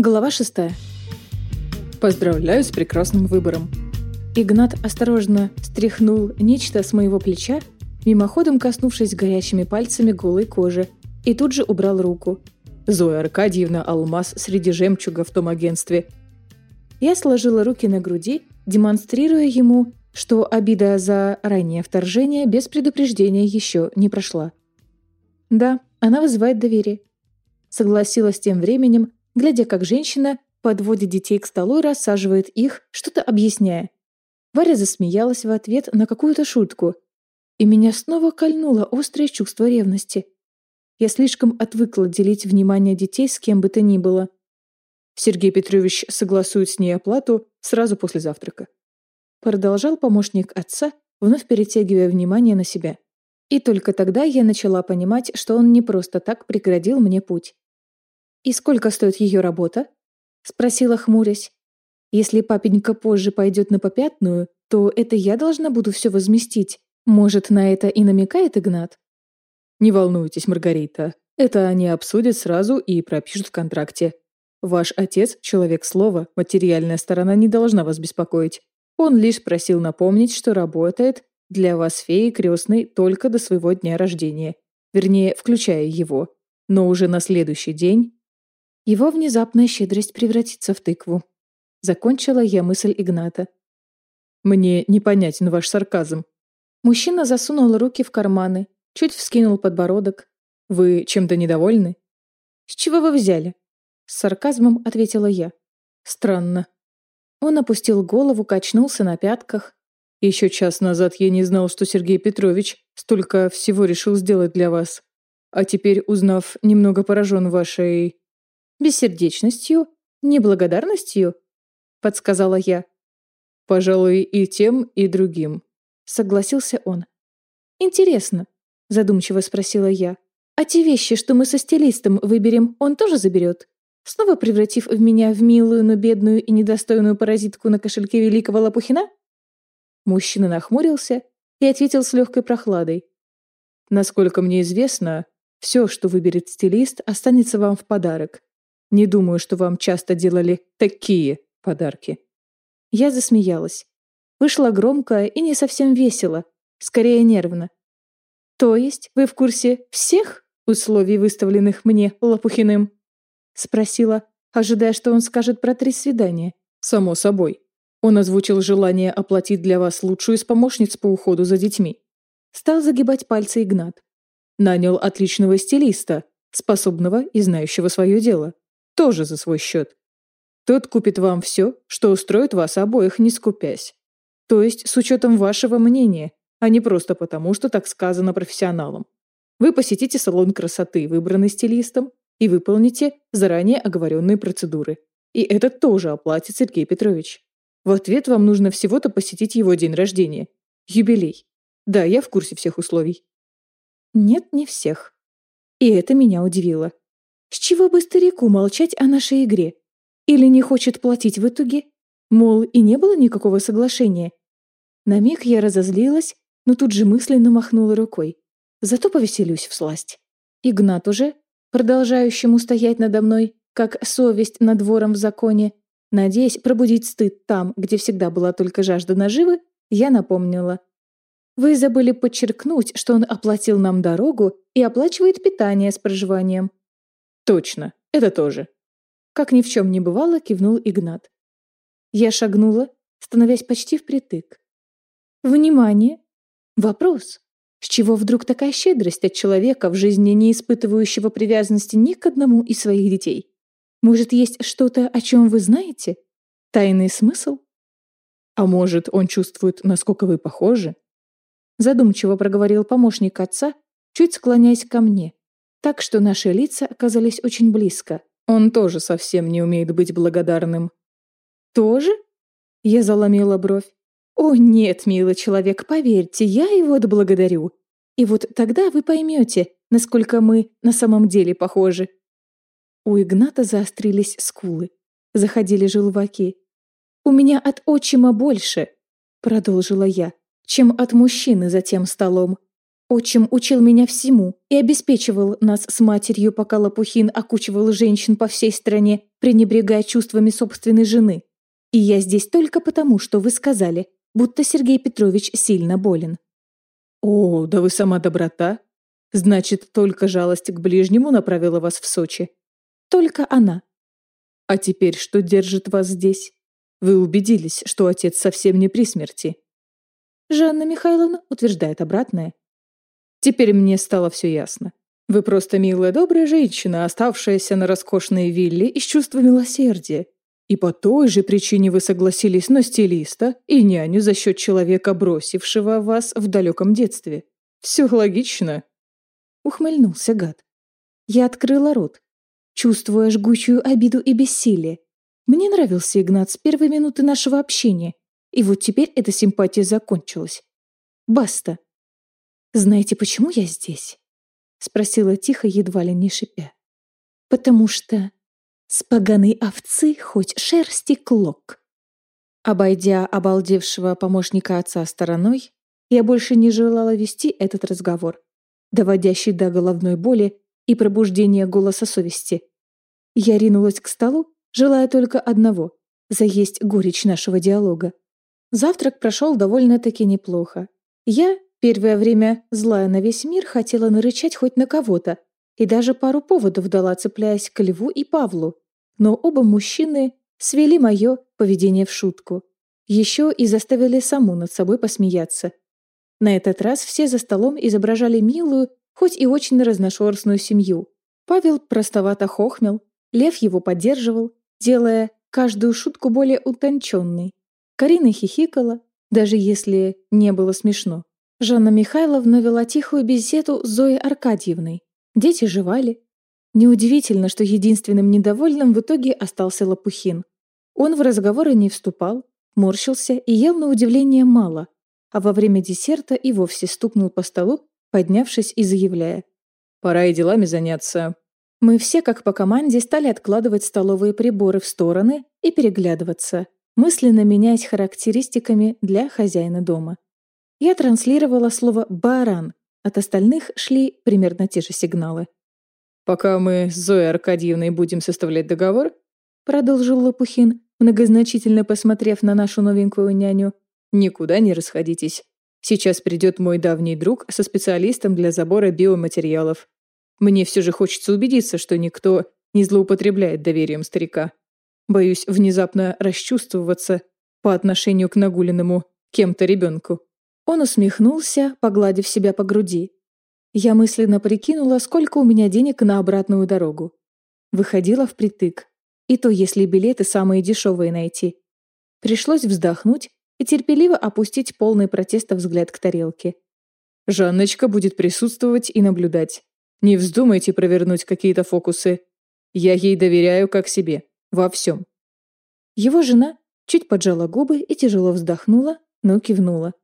Глава шестая. Поздравляю с прекрасным выбором. Игнат осторожно стряхнул нечто с моего плеча, мимоходом коснувшись горящими пальцами голой кожи, и тут же убрал руку. Зоя Аркадьевна алмаз среди жемчуга в том агентстве. Я сложила руки на груди, демонстрируя ему, что обида за раннее вторжение без предупреждения еще не прошла. Да, она вызывает доверие. Согласилась тем временем, глядя, как женщина подводит детей к столу и рассаживает их, что-то объясняя. Варя засмеялась в ответ на какую-то шутку. И меня снова кольнуло острое чувство ревности. Я слишком отвыкла делить внимание детей с кем бы то ни было. Сергей Петрович согласует с ней оплату сразу после завтрака. Продолжал помощник отца, вновь перетягивая внимание на себя. И только тогда я начала понимать, что он не просто так преградил мне путь. «И сколько стоит ее работа?» — спросила, хмурясь. «Если папенька позже пойдет на попятную, то это я должна буду все возместить. Может, на это и намекает Игнат?» «Не волнуйтесь, Маргарита. Это они обсудят сразу и пропишут в контракте. Ваш отец — человек слова, материальная сторона не должна вас беспокоить. Он лишь просил напомнить, что работает для вас феи крестной только до своего дня рождения. Вернее, включая его. Но уже на следующий день его внезапная щедрость превратится в тыкву. Закончила я мысль Игната. «Мне непонятен ваш сарказм». Мужчина засунул руки в карманы, чуть вскинул подбородок. «Вы чем-то недовольны?» «С чего вы взяли?» С сарказмом ответила я. «Странно». Он опустил голову, качнулся на пятках. «Еще час назад я не знал, что Сергей Петрович столько всего решил сделать для вас. А теперь, узнав, немного поражен вашей Бессердечностью? Неблагодарностью?» — подсказала я. «Пожалуй, и тем, и другим», — согласился он. «Интересно», — задумчиво спросила я. «А те вещи, что мы со стилистом выберем, он тоже заберет? Снова превратив в меня в милую, но бедную и недостойную паразитку на кошельке великого Лопухина?» Мужчина нахмурился и ответил с легкой прохладой. «Насколько мне известно, все, что выберет стилист, останется вам в подарок. Не думаю, что вам часто делали такие подарки». Я засмеялась. Вышло громко и не совсем весело, скорее нервно. «То есть вы в курсе всех условий, выставленных мне Лопухиным?» Спросила, ожидая, что он скажет про три свидания. «Само собой. Он озвучил желание оплатить для вас лучшую из помощниц по уходу за детьми». Стал загибать пальцы Игнат. Нанял отличного стилиста, способного и знающего свое дело тоже за свой счет. Тот купит вам все, что устроит вас обоих, не скупясь. То есть с учетом вашего мнения, а не просто потому, что так сказано профессионалам. Вы посетите салон красоты, выбранный стилистом, и выполните заранее оговоренные процедуры. И это тоже оплатит Сергей Петрович. В ответ вам нужно всего-то посетить его день рождения. Юбилей. Да, я в курсе всех условий. Нет, не всех. И это меня удивило. С чего бы старику молчать о нашей игре? Или не хочет платить в итоге? Мол, и не было никакого соглашения. На миг я разозлилась, но тут же мысленно махнула рукой. Зато повеселюсь в сласть. Игнат уже, продолжающему стоять надо мной, как совесть над вором в законе, надеясь пробудить стыд там, где всегда была только жажда наживы, я напомнила. Вы забыли подчеркнуть, что он оплатил нам дорогу и оплачивает питание с проживанием. Точно, это тоже. Как ни в чем не бывало, кивнул Игнат. Я шагнула, становясь почти впритык. Внимание! Вопрос. С чего вдруг такая щедрость от человека в жизни, не испытывающего привязанности ни к одному из своих детей? Может, есть что-то, о чем вы знаете? Тайный смысл? А может, он чувствует, насколько вы похожи? Задумчиво проговорил помощник отца, чуть склоняясь ко мне так что наши лица оказались очень близко. Он тоже совсем не умеет быть благодарным. Тоже? Я заломила бровь. О нет, милый человек, поверьте, я его отблагодарю. И вот тогда вы поймете, насколько мы на самом деле похожи. У Игната заострились скулы, заходили желваки. «У меня от отчима больше», — продолжила я, «чем от мужчины за тем столом. Отчим учил меня всему и обеспечивал нас с матерью, пока Лопухин окучивал женщин по всей стране, пренебрегая чувствами собственной жены. И я здесь только потому, что вы сказали, будто Сергей Петрович сильно болен. О, да вы сама доброта. Значит, только жалость к ближнему направила вас в Сочи. Только она. А теперь что держит вас здесь? Вы убедились, что отец совсем не при смерти. Жанна Михайловна утверждает обратное. Теперь мне стало все ясно. Вы просто милая, добрая женщина, оставшаяся на роскошной вилле из чувства милосердия. И по той же причине вы согласились на стилиста и няню за счет человека, бросившего вас в далеком детстве. Все логично. Ухмыльнулся гад. Я открыла рот, чувствуя жгучую обиду и бессилие. Мне нравился Игнат с первой минуты нашего общения, и вот теперь эта симпатия закончилась. Баста. «Знаете, почему я здесь?» — спросила тихо, едва ли не шипя. «Потому что с поганой овцы хоть шерсти клок». Обойдя обалдевшего помощника отца стороной, я больше не желала вести этот разговор, доводящий до головной боли и пробуждения голоса совести. Я ринулась к столу, желая только одного — заесть горечь нашего диалога. Завтрак прошел довольно-таки неплохо. Я, Первое время, злая на весь мир, хотела нарычать хоть на кого-то, и даже пару поводов дала, цепляясь к Льву и Павлу. Но оба мужчины свели мое поведение в шутку. Еще и заставили саму над собой посмеяться. На этот раз все за столом изображали милую, хоть и очень разношерстную семью. Павел простовато хохмел, Лев его поддерживал, делая каждую шутку более утонченной. Карина хихикала, даже если не было смешно. Жанна Михайловна вела тихую беседу с Зоей Аркадьевной. Дети жевали. Неудивительно, что единственным недовольным в итоге остался Лопухин. Он в разговоры не вступал, морщился и ел на удивление мало, а во время десерта и вовсе стукнул по столу, поднявшись и заявляя. «Пора и делами заняться». Мы все, как по команде, стали откладывать столовые приборы в стороны и переглядываться, мысленно меняясь характеристиками для хозяина дома. Я транслировала слово «баран», от остальных шли примерно те же сигналы. «Пока мы с Зоей Аркадьевной будем составлять договор», продолжил Лопухин, многозначительно посмотрев на нашу новенькую няню, «никуда не расходитесь. Сейчас придет мой давний друг со специалистом для забора биоматериалов. Мне все же хочется убедиться, что никто не злоупотребляет доверием старика. Боюсь внезапно расчувствоваться по отношению к нагуленному кем-то ребенку. Он усмехнулся, погладив себя по груди. Я мысленно прикинула, сколько у меня денег на обратную дорогу. Выходила впритык. И то, если билеты самые дешевые найти. Пришлось вздохнуть и терпеливо опустить полный протеста взгляд к тарелке. «Жанночка будет присутствовать и наблюдать. Не вздумайте провернуть какие-то фокусы. Я ей доверяю как себе. Во всем». Его жена чуть поджала губы и тяжело вздохнула, но кивнула.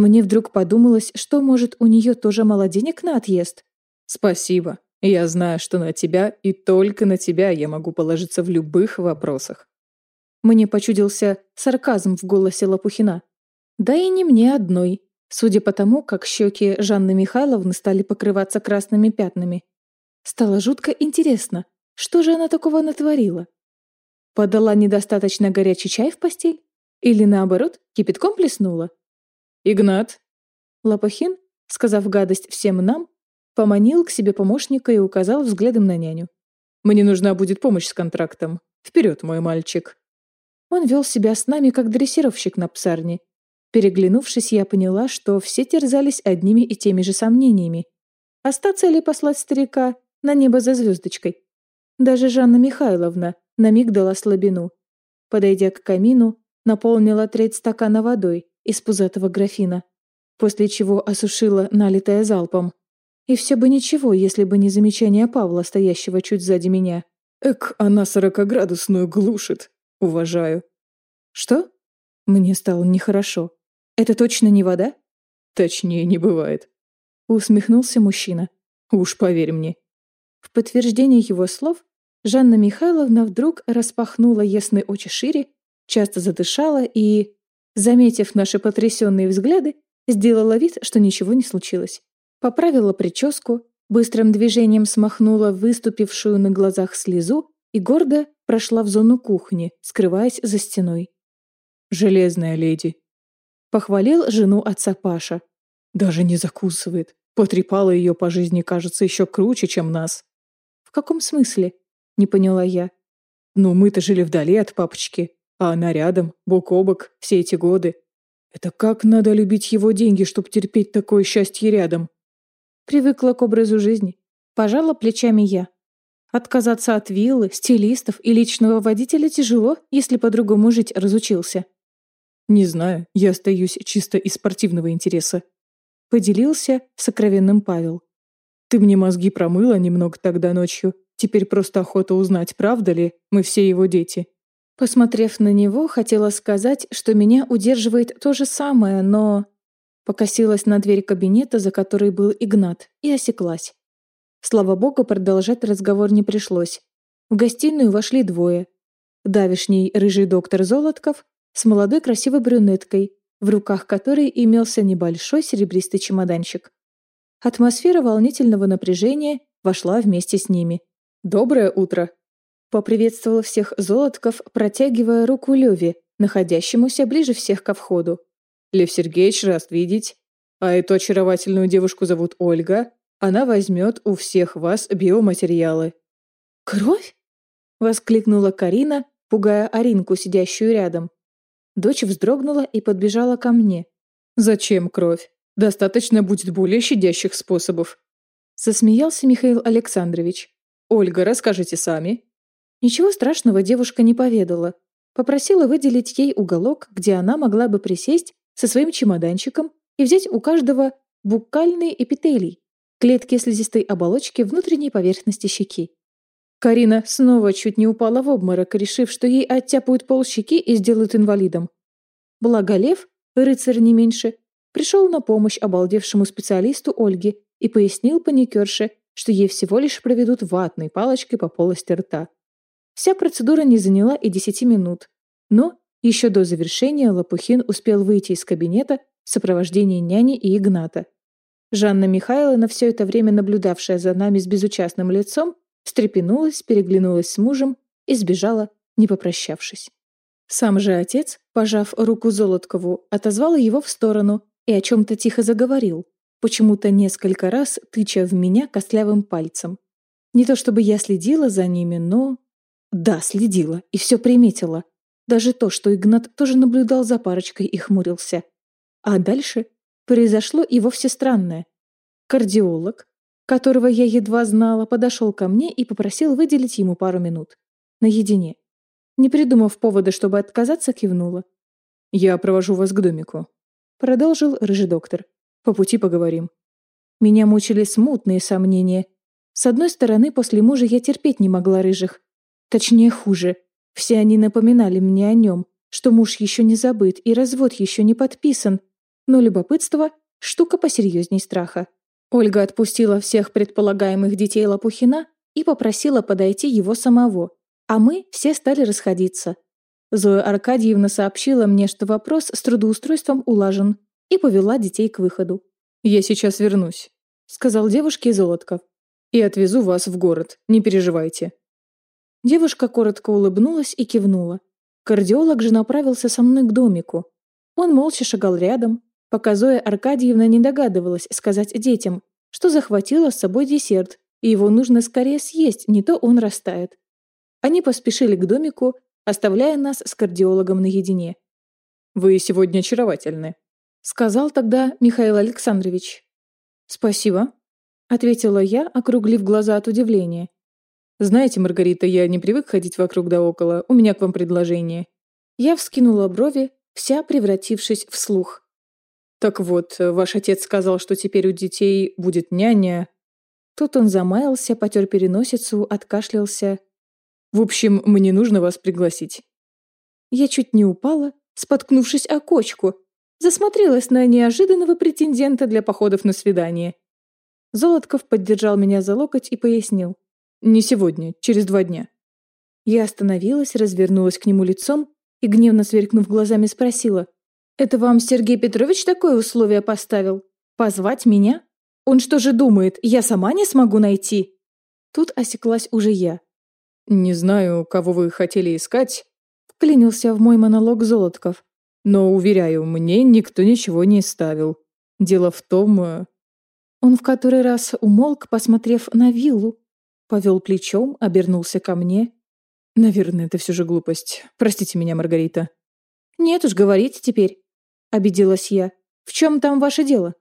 Мне вдруг подумалось, что, может, у нее тоже мало денег на отъезд. Спасибо. Я знаю, что на тебя и только на тебя я могу положиться в любых вопросах. Мне почудился сарказм в голосе Лопухина. Да и не мне одной, судя по тому, как щеки Жанны Михайловны стали покрываться красными пятнами. Стало жутко интересно, что же она такого натворила? Подала недостаточно горячий чай в постель? Или наоборот, кипятком плеснула? «Игнат!» Лопахин, сказав гадость всем нам, поманил к себе помощника и указал взглядом на няню. «Мне нужна будет помощь с контрактом. Вперед, мой мальчик!» Он вел себя с нами, как дрессировщик на псарне. Переглянувшись, я поняла, что все терзались одними и теми же сомнениями. Остаться ли послать старика на небо за звездочкой? Даже Жанна Михайловна на миг дала слабину. Подойдя к камину, наполнила треть стакана водой из пузатого графина, после чего осушила налитое залпом. И все бы ничего, если бы не замечание Павла, стоящего чуть сзади меня. «Эк, она сорокоградусную глушит. Уважаю». «Что?» Мне стало нехорошо. «Это точно не вода?» «Точнее не бывает», — усмехнулся мужчина. «Уж поверь мне». В подтверждение его слов Жанна Михайловна вдруг распахнула ясные очи шире, часто задышала и, заметив наши потрясенные взгляды, сделала вид, что ничего не случилось. Поправила прическу, быстрым движением смахнула выступившую на глазах слезу и гордо прошла в зону кухни, скрываясь за стеной. «Железная леди», — похвалил жену отца Паша. «Даже не закусывает. Потрепала ее по жизни, кажется, еще круче, чем нас». «В каком смысле?» — не поняла я. «Ну, мы-то жили вдали от папочки, а она рядом, бок о бок, все эти годы. Это как надо любить его деньги, чтобы терпеть такое счастье рядом?» Привыкла к образу жизни. Пожала плечами я. Отказаться от виллы, стилистов и личного водителя тяжело, если по-другому жить разучился. Не знаю, я остаюсь чисто из спортивного интереса. Поделился сокровенным Павел. Ты мне мозги промыла немного тогда ночью. Теперь просто охота узнать, правда ли, мы все его дети. Посмотрев на него, хотела сказать, что меня удерживает то же самое, но... Покосилась на дверь кабинета, за которой был Игнат, и осеклась. Слава богу, продолжать разговор не пришлось. В гостиную вошли двое. Давишний рыжий доктор Золотков с молодой красивой брюнеткой, в руках которой имелся небольшой серебристый чемоданчик. Атмосфера волнительного напряжения вошла вместе с ними. «Доброе утро!» Поприветствовал всех Золотков, протягивая руку Леве, находящемуся ближе всех ко входу. «Лев Сергеевич, раз видеть. А эту очаровательную девушку зовут Ольга. Она возьмет у всех вас биоматериалы». «Кровь?» — воскликнула Карина, пугая Аринку, сидящую рядом. Дочь вздрогнула и подбежала ко мне. «Зачем кровь? Достаточно будет более щадящих способов». Засмеялся Михаил Александрович. «Ольга, расскажите сами». Ничего страшного девушка не поведала. Попросила выделить ей уголок, где она могла бы присесть со своим чемоданчиком и взять у каждого буккальный эпителий, клетки слизистой оболочки внутренней поверхности щеки. Карина снова чуть не упала в обморок, решив, что ей оттяпают полщеки и сделают инвалидом. Благо Лев, рыцарь не меньше, пришел на помощь обалдевшему специалисту Ольге и пояснил паникерше, что ей всего лишь проведут ватной палочкой по полости рта. Вся процедура не заняла и десяти минут. Но еще до завершения Лопухин успел выйти из кабинета в сопровождении няни и Игната. Жанна Михайловна, все это время наблюдавшая за нами с безучастным лицом, встрепенулась, переглянулась с мужем и сбежала, не попрощавшись. Сам же отец, пожав руку Золоткову, отозвал его в сторону и о чем-то тихо заговорил, почему-то несколько раз тыча в меня костлявым пальцем. Не то чтобы я следила за ними, но... Да, следила и все приметила. Даже то, что Игнат тоже наблюдал за парочкой и хмурился. А дальше произошло и вовсе странное. Кардиолог, которого я едва знала, подошел ко мне и попросил выделить ему пару минут. Наедине. Не придумав повода, чтобы отказаться, кивнула. «Я провожу вас к домику», — продолжил рыжий доктор. «По пути поговорим». Меня мучили смутные сомнения. С одной стороны, после мужа я терпеть не могла рыжих. Точнее, хуже. Все они напоминали мне о нем, что муж еще не забыт и развод еще не подписан. Но любопытство — штука посерьезней страха. Ольга отпустила всех предполагаемых детей Лопухина и попросила подойти его самого, а мы все стали расходиться. Зоя Аркадьевна сообщила мне, что вопрос с трудоустройством улажен, и повела детей к выходу. «Я сейчас вернусь», — сказал девушке Золотков. «И отвезу вас в город, не переживайте». Девушка коротко улыбнулась и кивнула. Кардиолог же направился со мной к домику. Он молча шагал рядом, пока Зоя Аркадьевна не догадывалась сказать детям, что захватила с собой десерт, и его нужно скорее съесть, не то он растает. Они поспешили к домику, оставляя нас с кардиологом наедине. «Вы сегодня очаровательны», — сказал тогда Михаил Александрович. «Спасибо», — ответила я, округлив глаза от удивления. «Знаете, Маргарита, я не привык ходить вокруг да около. У меня к вам предложение». Я вскинула брови, вся превратившись в слух. «Так вот, ваш отец сказал, что теперь у детей будет няня». Тут он замаялся, потер переносицу, откашлялся. «В общем, мне нужно вас пригласить». Я чуть не упала, споткнувшись о кочку. Засмотрелась на неожиданного претендента для походов на свидание. Золотков поддержал меня за локоть и пояснил. Не сегодня, через два дня. Я остановилась, развернулась к нему лицом и, гневно сверкнув глазами, спросила. «Это вам Сергей Петрович такое условие поставил? Позвать меня?» Он что же думает, я сама не смогу найти?» Тут осеклась уже я. «Не знаю, кого вы хотели искать», — вклинился в мой монолог Золотков. «Но, уверяю, мне никто ничего не ставил. Дело в том...» э, Он в который раз умолк, посмотрев на виллу. Повел плечом, обернулся ко мне. «Наверное, это все же глупость. Простите меня, Маргарита». «Нет уж, говорите теперь», — обиделась я. «В чем там ваше дело?»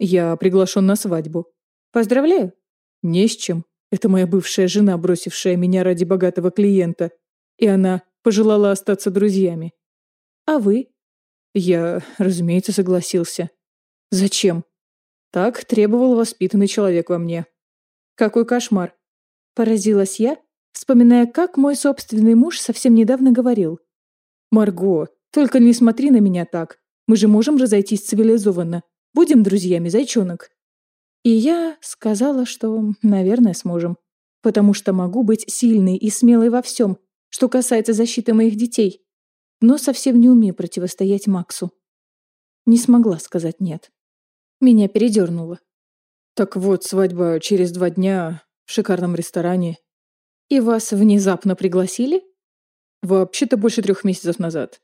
«Я приглашен на свадьбу». «Поздравляю». «Не с чем. Это моя бывшая жена, бросившая меня ради богатого клиента. И она пожелала остаться друзьями». «А вы?» Я, разумеется, согласился. «Зачем?» Так требовал воспитанный человек во мне. «Какой кошмар!» Поразилась я, вспоминая, как мой собственный муж совсем недавно говорил. «Марго, только не смотри на меня так. Мы же можем разойтись цивилизованно. Будем друзьями, зайчонок». И я сказала, что, наверное, сможем. Потому что могу быть сильной и смелой во всем, что касается защиты моих детей. Но совсем не умею противостоять Максу. Не смогла сказать «нет». Меня передернуло. «Так вот, свадьба через два дня в шикарном ресторане». «И вас внезапно пригласили?» «Вообще-то больше трех месяцев назад».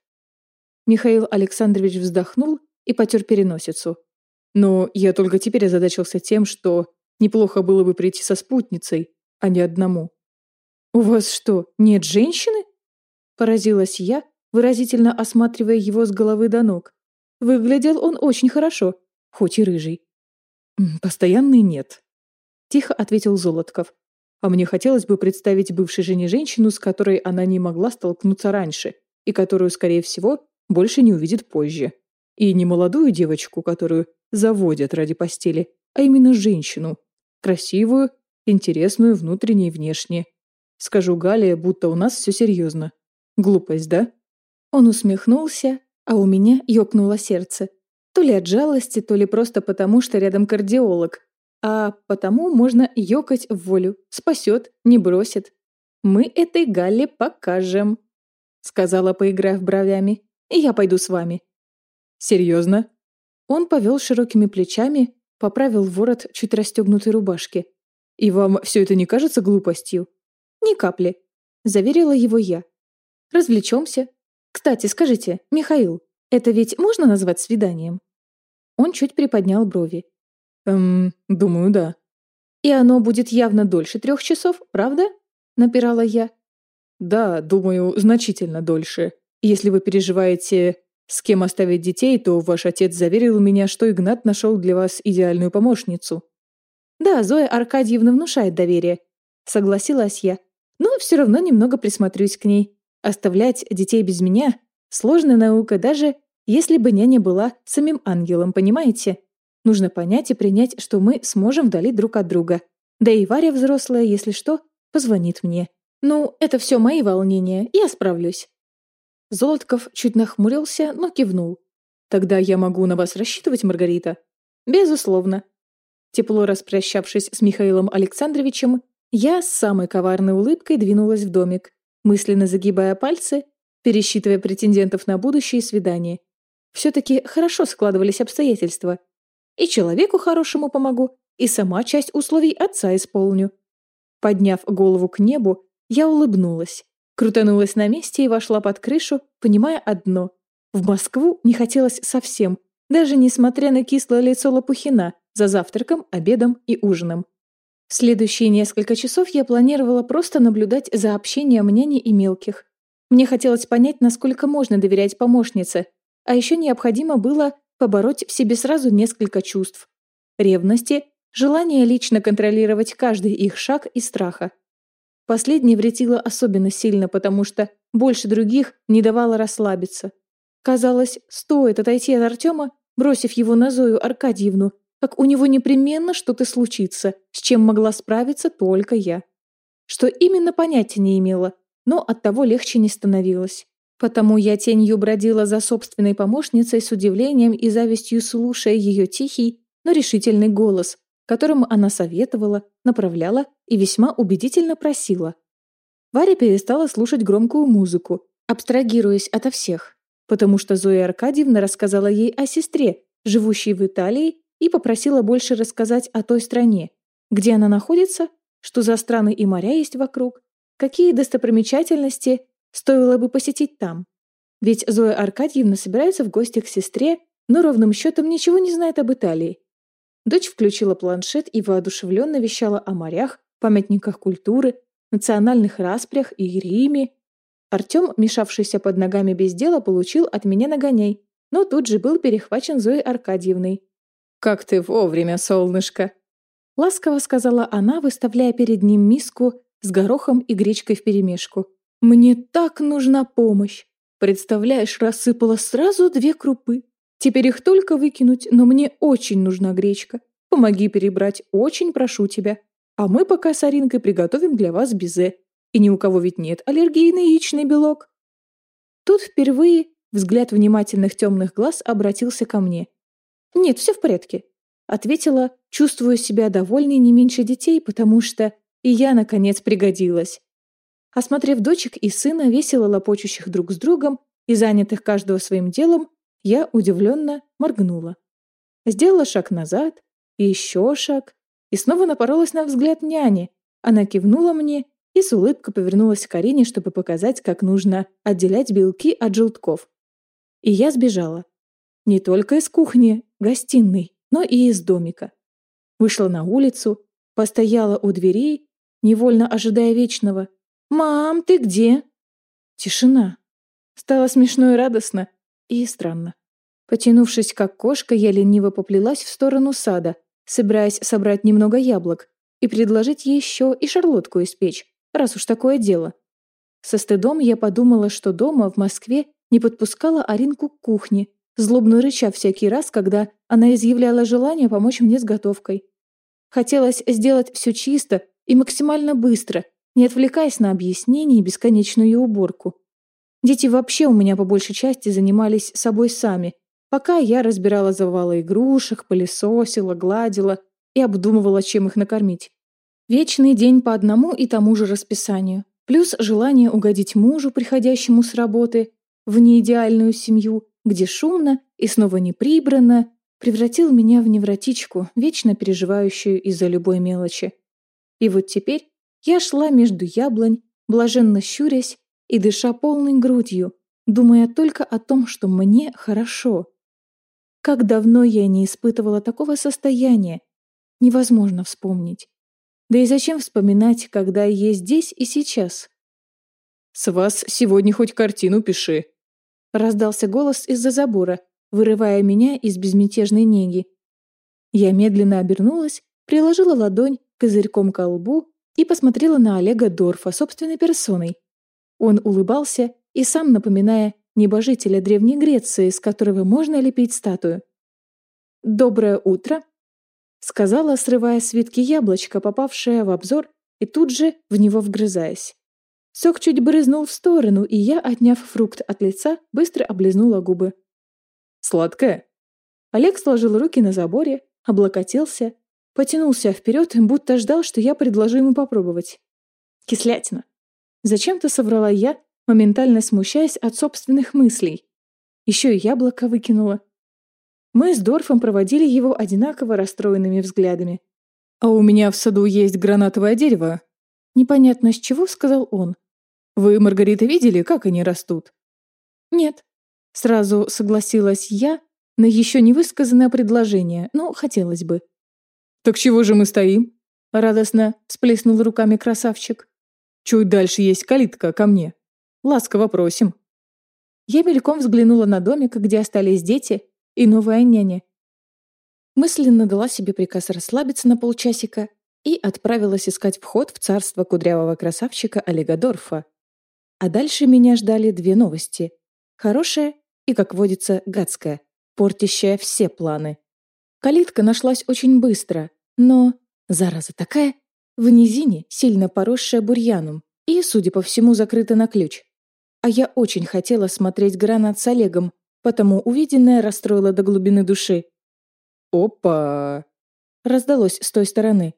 Михаил Александрович вздохнул и потер переносицу. Но я только теперь озадачился тем, что неплохо было бы прийти со спутницей, а не одному. «У вас что, нет женщины?» Поразилась я, выразительно осматривая его с головы до ног. Выглядел он очень хорошо, хоть и рыжий. «Постоянный нет», — тихо ответил Золотков. «А мне хотелось бы представить бывшей жене женщину, с которой она не могла столкнуться раньше, и которую, скорее всего, больше не увидит позже. И не молодую девочку, которую заводят ради постели, а именно женщину. Красивую, интересную внутренне и внешне. Скажу Гале, будто у нас все серьезно. Глупость, да? Он усмехнулся, а у меня ёкнуло сердце. То ли от жалости, то ли просто потому, что рядом кардиолог. А потому можно ёкать в волю. Спасет, не бросит. Мы этой Галле покажем, сказала, поиграв бровями. И я пойду с вами. Серьезно? Он повел широкими плечами, поправил ворот чуть расстегнутой рубашки. «И вам все это не кажется глупостью?» «Ни капли», — заверила его я. «Развлечемся. Кстати, скажите, Михаил, это ведь можно назвать свиданием?» Он чуть приподнял брови. «Эм, думаю, да». «И оно будет явно дольше трех часов, правда?» — напирала я. «Да, думаю, значительно дольше. Если вы переживаете с кем оставить детей, то ваш отец заверил меня, что Игнат нашел для вас идеальную помощницу». «Да, Зоя Аркадьевна внушает доверие», — согласилась я. «Но все равно немного присмотрюсь к ней. Оставлять детей без меня — сложная наука, даже если бы няня была самим ангелом, понимаете? Нужно понять и принять, что мы сможем вдали друг от друга. Да и Варя взрослая, если что, позвонит мне. Ну, это все мои волнения, я справлюсь. Золотков чуть нахмурился, но кивнул. «Тогда я могу на вас рассчитывать, Маргарита?» «Безусловно». Тепло распрощавшись с Михаилом Александровичем, я с самой коварной улыбкой двинулась в домик, мысленно загибая пальцы, пересчитывая претендентов на будущее свидание. Все-таки хорошо складывались обстоятельства. И человеку хорошему помогу, и сама часть условий отца исполню. Подняв голову к небу, я улыбнулась. Крутанулась на месте и вошла под крышу, понимая одно. В Москву не хотелось совсем, даже несмотря на кислое лицо Лопухина за завтраком, обедом и ужином. В следующие несколько часов я планировала просто наблюдать за общением няни и мелких. Мне хотелось понять, насколько можно доверять помощнице, а еще необходимо было побороть в себе сразу несколько чувств. Ревности, желание лично контролировать каждый их шаг и страха. Последнее вретило особенно сильно, потому что больше других не давало расслабиться. Казалось, стоит отойти от Артема, бросив его на Зою Аркадьевну, как у него непременно что-то случится, с чем могла справиться только я. Что именно понятия не имела, но оттого легче не становилось. Потому я тенью бродила за собственной помощницей с удивлением и завистью слушая ее тихий, но решительный голос, которым она советовала, направляла и весьма убедительно просила. Варя перестала слушать громкую музыку, абстрагируясь ото всех, потому что Зоя Аркадьевна рассказала ей о сестре, живущей в Италии и попросила больше рассказать о той стране, где она находится, что за страны и моря есть вокруг, какие достопримечательности стоило бы посетить там. Ведь Зоя Аркадьевна собирается в гости к сестре, но ровным счетом ничего не знает об Италии. Дочь включила планшет и воодушевленно вещала о морях, памятниках культуры, национальных распрях и Риме. Артем, мешавшийся под ногами без дела, получил от меня нагоняй, но тут же был перехвачен Зоей Аркадьевной. «Как ты вовремя, солнышко!» Ласково сказала она, выставляя перед ним миску с горохом и гречкой вперемешку. «Мне так нужна помощь! Представляешь, рассыпала сразу две крупы. Теперь их только выкинуть, но мне очень нужна гречка. Помоги перебрать, очень прошу тебя. А мы пока с Аринкой приготовим для вас безе. И ни у кого ведь нет аллергии на яичный белок». Тут впервые взгляд внимательных темных глаз обратился ко мне. «Нет, все в порядке», — ответила, чувствуя себя довольной не меньше детей, потому что и я, наконец, пригодилась. Осмотрев дочек и сына, весело лопочущих друг с другом и занятых каждого своим делом, я удивленно моргнула. Сделала шаг назад, и еще шаг, и снова напоролась на взгляд няни. Она кивнула мне и с улыбкой повернулась к Арине, чтобы показать, как нужно отделять белки от желтков. И я сбежала. Не только из кухни, гостиной, но и из домика. Вышла на улицу, постояла у дверей невольно ожидая вечного. «Мам, ты где?» Тишина. Стало смешно и радостно, и странно. Потянувшись, как кошка, я лениво поплелась в сторону сада, собираясь собрать немного яблок и предложить еще и шарлотку испечь, раз уж такое дело. Со стыдом я подумала, что дома, в Москве, не подпускала Аринку к кухне, злобно рыча всякий раз, когда она изъявляла желание помочь мне с готовкой. Хотелось сделать все чисто и максимально быстро, не отвлекаясь на объяснения и бесконечную уборку. Дети вообще у меня по большей части занимались собой сами, пока я разбирала завалы игрушек, пылесосила, гладила и обдумывала, чем их накормить. Вечный день по одному и тому же расписанию, плюс желание угодить мужу, приходящему с работы, в неидеальную семью, где шумно и снова не прибрано, превратил меня в невротичку, вечно переживающую из-за любой мелочи. И вот теперь я шла между яблонь, блаженно щурясь и дыша полной грудью, думая только о том, что мне хорошо. Как давно я не испытывала такого состояния, невозможно вспомнить. Да и зачем вспоминать, когда я здесь и сейчас? «С вас сегодня хоть картину пиши», — раздался голос из-за забора, вырывая меня из безмятежной неги. Я медленно обернулась, приложила ладонь козырьком ко лбу и посмотрела на Олега Дорфа собственной персоной. Он улыбался и сам напоминая небожителя Древней Греции, с которого можно лепить статую. «Доброе утро», — сказала, срывая с ветки яблочко, попавшее в обзор, и тут же в него вгрызаясь. Сок чуть брызнул в сторону, и я, отняв фрукт от лица, быстро облизнула губы. «Сладкое?» Олег сложил руки на заборе, облокотился Потянулся вперед, будто ждал, что я предложу ему попробовать. Кислятина. Зачем-то соврала я, моментально смущаясь от собственных мыслей. Еще и яблоко выкинула. Мы с Дорфом проводили его одинаково расстроенными взглядами. «А у меня в саду есть гранатовое дерево». Непонятно с чего, сказал он. «Вы, Маргарита, видели, как они растут?» «Нет». Сразу согласилась я на еще не высказанное предложение, но хотелось бы. «Так чего же мы стоим?» — радостно всплеснул руками красавчик. «Чуть дальше есть калитка ко мне. Ласково просим». Я мельком взглянула на домик, где остались дети и новая няня. Мысленно дала себе приказ расслабиться на полчасика и отправилась искать вход в царство кудрявого красавчика Олега Дорфа. А дальше меня ждали две новости. Хорошая и, как водится, гадская, портящая все планы. Калитка нашлась очень быстро, но, зараза такая, в низине, сильно поросшая бурьяном, и, судя по всему, закрыта на ключ. А я очень хотела смотреть гранат с Олегом, потому увиденное расстроило до глубины души. «Опа!» раздалось с той стороны.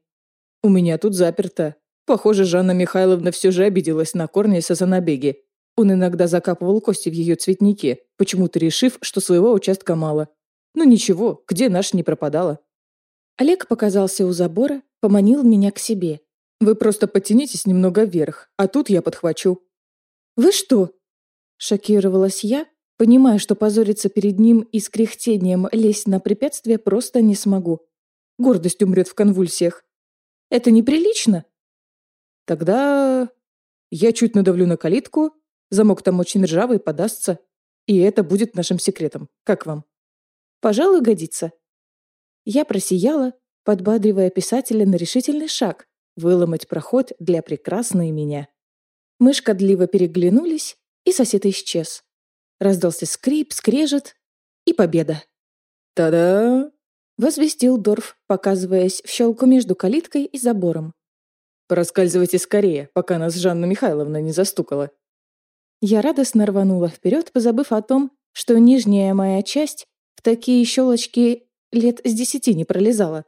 «У меня тут заперто. Похоже, Жанна Михайловна все же обиделась на Корнельса за набеги. Он иногда закапывал кости в ее цветнике, почему-то решив, что своего участка мало. Ну ничего, где наш не пропадала. Олег показался у забора, поманил меня к себе. «Вы просто потянитесь немного вверх, а тут я подхвачу». «Вы что?» Шокировалась я, понимая, что позориться перед ним и с кряхтением лезть на препятствие просто не смогу. Гордость умрет в конвульсиях. Это неприлично. Тогда я чуть надавлю на калитку, замок там очень ржавый, подастся, и это будет нашим секретом. Как вам? Пожалуй, годится. Я просияла, подбадривая писателя на решительный шаг — выломать проход для прекрасной меня. Мы шкодливо переглянулись, и сосед исчез. Раздался скрип, скрежет и победа. «Та-да!» — возвестил Дорф, показываясь в щелку между калиткой и забором. «Проскальзывайте скорее, пока нас Жанна Михайловна не застукала». Я радостно рванула вперед, позабыв о том, что нижняя моя часть такие щелочки лет с десяти не пролезала.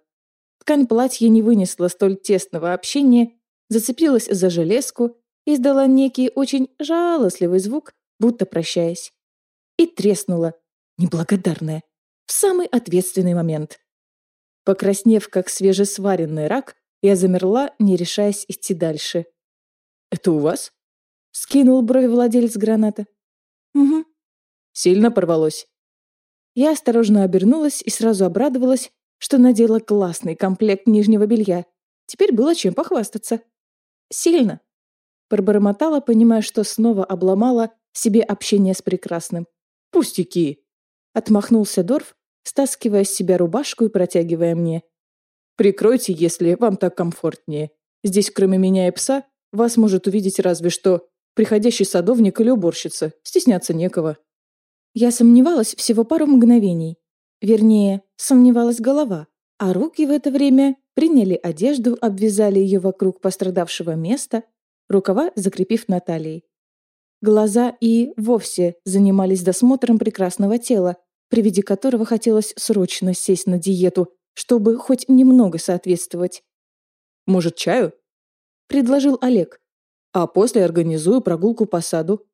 Ткань платья не вынесла столь тесного общения, зацепилась за железку, издала некий очень жалостливый звук, будто прощаясь. И треснула, неблагодарная, в самый ответственный момент. Покраснев, как свежесваренный рак, я замерла, не решаясь идти дальше. «Это у вас?» — скинул брови владелец граната. «Угу». «Сильно порвалось?» Я осторожно обернулась и сразу обрадовалась, что надела классный комплект нижнего белья. Теперь было чем похвастаться. Сильно. Пробормотала, понимая, что снова обломала себе общение с прекрасным. «Пустяки!» Отмахнулся Дорф, стаскивая с себя рубашку и протягивая мне. «Прикройте, если вам так комфортнее. Здесь, кроме меня и пса, вас может увидеть разве что приходящий садовник или уборщица. Стесняться некого». Я сомневалась всего пару мгновений. Вернее, сомневалась голова, а руки в это время приняли одежду, обвязали ее вокруг пострадавшего места, рукава закрепив на талии. Глаза и вовсе занимались досмотром прекрасного тела, при виде которого хотелось срочно сесть на диету, чтобы хоть немного соответствовать. «Может, чаю?» — предложил Олег. «А после организую прогулку по саду.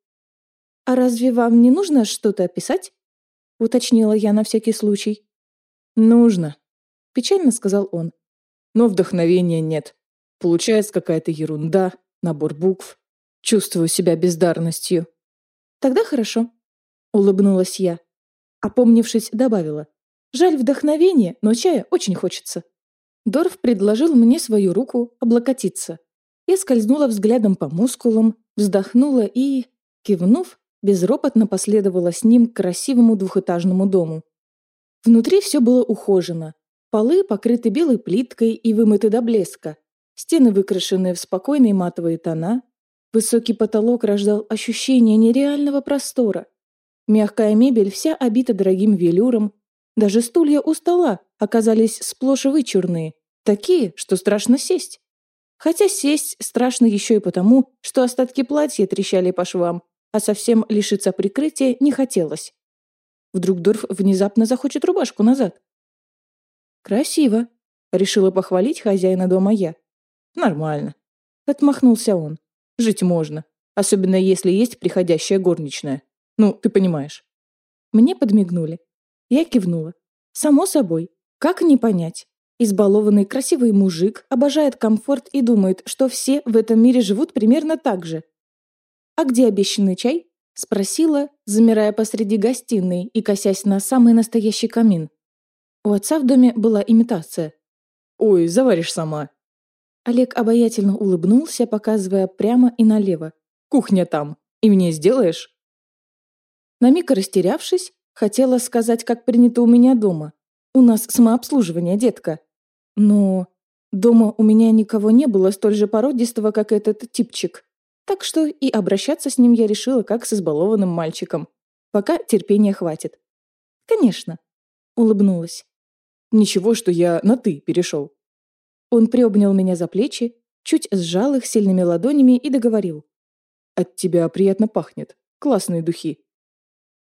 «А разве вам не нужно что-то описать?» — уточнила я на всякий случай. «Нужно», — печально сказал он. «Но вдохновения нет. Получается какая-то ерунда, набор букв. Чувствую себя бездарностью». «Тогда хорошо», — улыбнулась я. Опомнившись, добавила. «Жаль вдохновения, но чая очень хочется». Дорф предложил мне свою руку облокотиться. Я скользнула взглядом по мускулам, вздохнула и, кивнув, безропотно последовала с ним к красивому двухэтажному дому. Внутри все было ухожено. Полы покрыты белой плиткой и вымыты до блеска. Стены выкрашены в спокойные матовые тона. Высокий потолок рождал ощущение нереального простора. Мягкая мебель вся обита дорогим велюром. Даже стулья у стола оказались сплошь вычурные, такие, что страшно сесть. Хотя сесть страшно еще и потому, что остатки платья трещали по швам, а совсем лишиться прикрытия не хотелось. Вдруг Дорф внезапно захочет рубашку назад. «Красиво», — решила похвалить хозяина дома я. «Нормально», — отмахнулся он. «Жить можно, особенно если есть приходящая горничная. Ну, ты понимаешь». Мне подмигнули. Я кивнула. Само собой. Как не понять? Избалованный красивый мужик обожает комфорт и думает, что все в этом мире живут примерно так же. «А где обещанный чай?» — спросила, замирая посреди гостиной и косясь на самый настоящий камин. У отца в доме была имитация. «Ой, заваришь сама». Олег обаятельно улыбнулся, показывая прямо и налево. «Кухня там. И мне сделаешь?» На миг растерявшись, хотела сказать, как принято у меня дома. «У нас самообслуживание, детка». Но дома у меня никого не было столь же породистого, как этот типчик. Так что и обращаться с ним я решила как с избалованным мальчиком. Пока терпения хватит. «Конечно», — улыбнулась. «Ничего, что я на «ты» перешел». Он приобнял меня за плечи, чуть сжал их сильными ладонями и договорил. «От тебя приятно пахнет. Классные духи».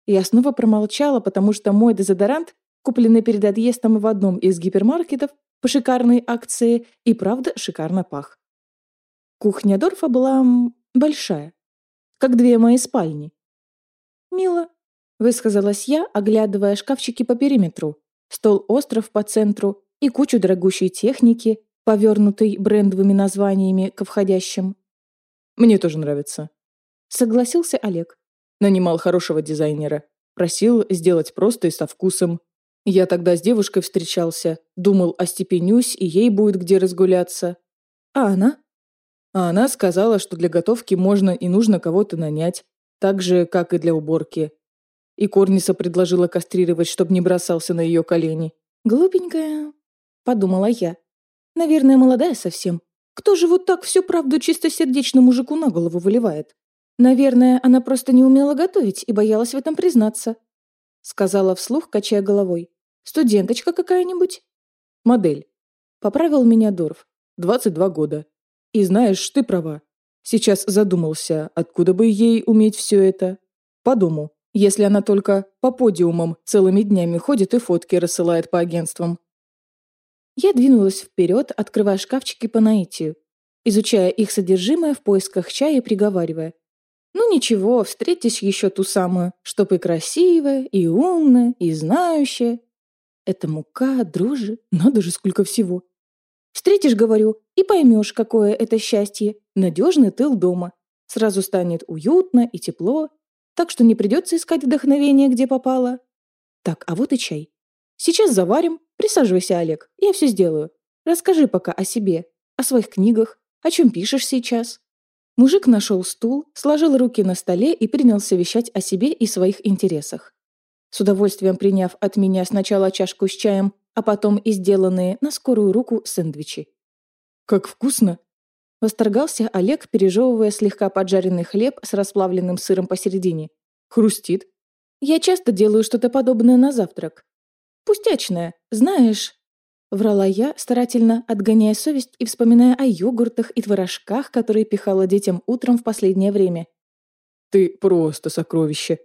Я снова промолчала, потому что мой дезодорант, купленный перед отъездом в одном из гипермаркетов по шикарной акции, и правда шикарно пах. Кухня Дорфа была Большая. Как две мои спальни. «Мило», — высказалась я, оглядывая шкафчики по периметру. Стол-остров по центру, и кучу дорогущей техники, повернутой брендовыми названиями к входящим. «Мне тоже нравится», — согласился Олег. Нанимал хорошего дизайнера. Просил сделать просто и со вкусом. Я тогда с девушкой встречался, думал, остепенюсь, и ей будет где разгуляться. А она? А она сказала, что для готовки можно и нужно кого-то нанять, так же, как и для уборки. И Корниса предложила кастрировать, чтобы не бросался на ее колени. «Глупенькая», — подумала я. «Наверное, молодая совсем. Кто же вот так всю правду чистосердечно мужику на голову выливает? Наверное, она просто не умела готовить и боялась в этом признаться», — сказала вслух, качая головой. Студенточка какая-нибудь?» «Модель». Поправил меня Дорф. «22 года. И знаешь, ты права. Сейчас задумался, откуда бы ей уметь все это. По дому, если она только по подиумам целыми днями ходит и фотки рассылает по агентствам». Я двинулась вперед, открывая шкафчики по наитию, изучая их содержимое в поисках чая и приговаривая. «Ну ничего, встретишь еще ту самую, чтоб и красивая, и умная, и знающая, это мука, дрожжи, надо же сколько всего. Встретишь, говорю, и поймешь, какое это счастье. Надежный тыл дома. Сразу станет уютно и тепло, так что не придется искать вдохновение, где попало. Так, а вот и чай. Сейчас заварим. Присаживайся, Олег, я все сделаю. Расскажи пока о себе, о своих книгах, о чем пишешь сейчас. Мужик нашел стул, сложил руки на столе и принялся вещать о себе и своих интересах с удовольствием приняв от меня сначала чашку с чаем, а потом и сделанные на скорую руку сэндвичи. «Как вкусно!» Восторгался Олег, пережевывая слегка поджаренный хлеб с расплавленным сыром посередине. «Хрустит!» «Я часто делаю что-то подобное на завтрак. Пустячное, знаешь...» Врала я, старательно отгоняя совесть и вспоминая о йогуртах и творожках, которые пихала детям утром в последнее время. «Ты просто сокровище!»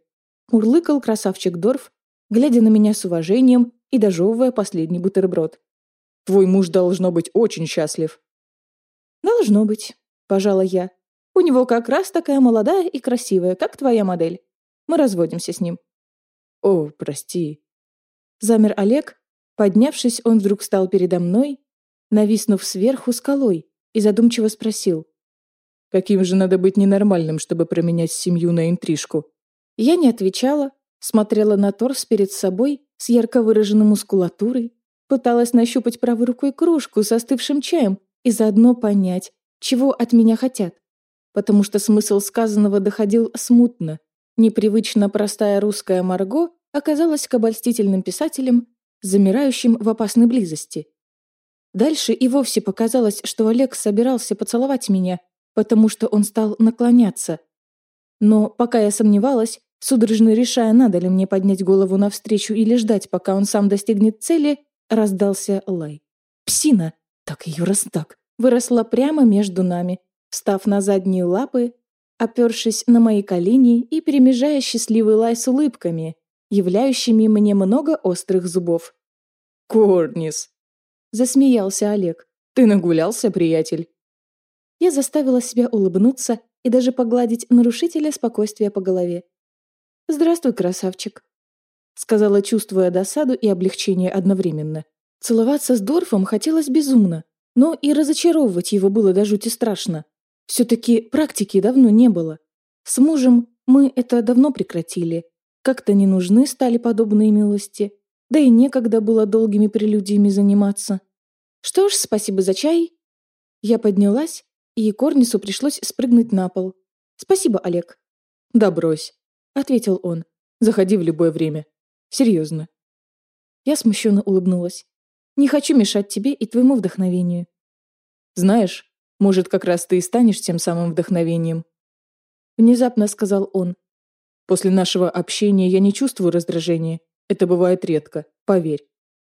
Урлыкал красавчик Дорф, глядя на меня с уважением и дожевывая последний бутерброд. «Твой муж должно быть очень счастлив». «Должно быть», — пожала я. «У него как раз такая молодая и красивая, как твоя модель. Мы разводимся с ним». «О, прости». Замер Олег. Поднявшись, он вдруг стал передо мной, нависнув сверху скалой, и задумчиво спросил. «Каким же надо быть ненормальным, чтобы променять семью на интрижку?» Я не отвечала, смотрела на торс перед собой с ярко выраженной мускулатурой, пыталась нащупать правой рукой кружку с остывшим чаем и заодно понять, чего от меня хотят. Потому что смысл сказанного доходил смутно. Непривычно простая русская Марго оказалась кабальстительным писателем, замирающим в опасной близости. Дальше и вовсе показалось, что Олег собирался поцеловать меня, потому что он стал наклоняться. Но пока я сомневалась, Судорожно решая, надо ли мне поднять голову навстречу или ждать, пока он сам достигнет цели, раздался лай. Псина, так ее раз так, выросла прямо между нами, встав на задние лапы, опершись на мои колени и перемежая счастливый лай с улыбками, являющими мне много острых зубов. «Корнис!» — засмеялся Олег. «Ты нагулялся, приятель?» Я заставила себя улыбнуться и даже погладить нарушителя спокойствия по голове. «Здравствуй, красавчик», — сказала, чувствуя досаду и облегчение одновременно. Целоваться с Дорфом хотелось безумно, но и разочаровывать его было до жути страшно. Все-таки практики давно не было. С мужем мы это давно прекратили. Как-то не нужны стали подобные милости. Да и некогда было долгими прелюдиями заниматься. Что ж, спасибо за чай. Я поднялась, и Корнису пришлось спрыгнуть на пол. Спасибо, Олег. Да брось. — ответил он. «Заходи в любое время. Серьезно». Я смущенно улыбнулась. «Не хочу мешать тебе и твоему вдохновению». «Знаешь, может, как раз ты и станешь тем самым вдохновением». Внезапно сказал он. «После нашего общения я не чувствую раздражения. Это бывает редко, поверь».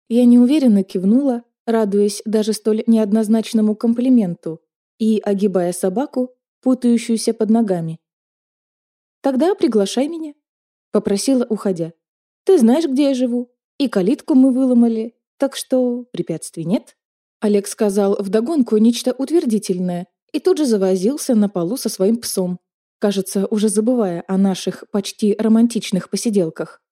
Я неуверенно кивнула, радуясь даже столь неоднозначному комплименту и огибая собаку, путающуюся под ногами. «Тогда приглашай меня», — попросила, уходя. «Ты знаешь, где я живу, и калитку мы выломали, так что препятствий нет». Олег сказал вдогонку нечто утвердительное и тут же завозился на полу со своим псом, кажется, уже забывая о наших почти романтичных посиделках.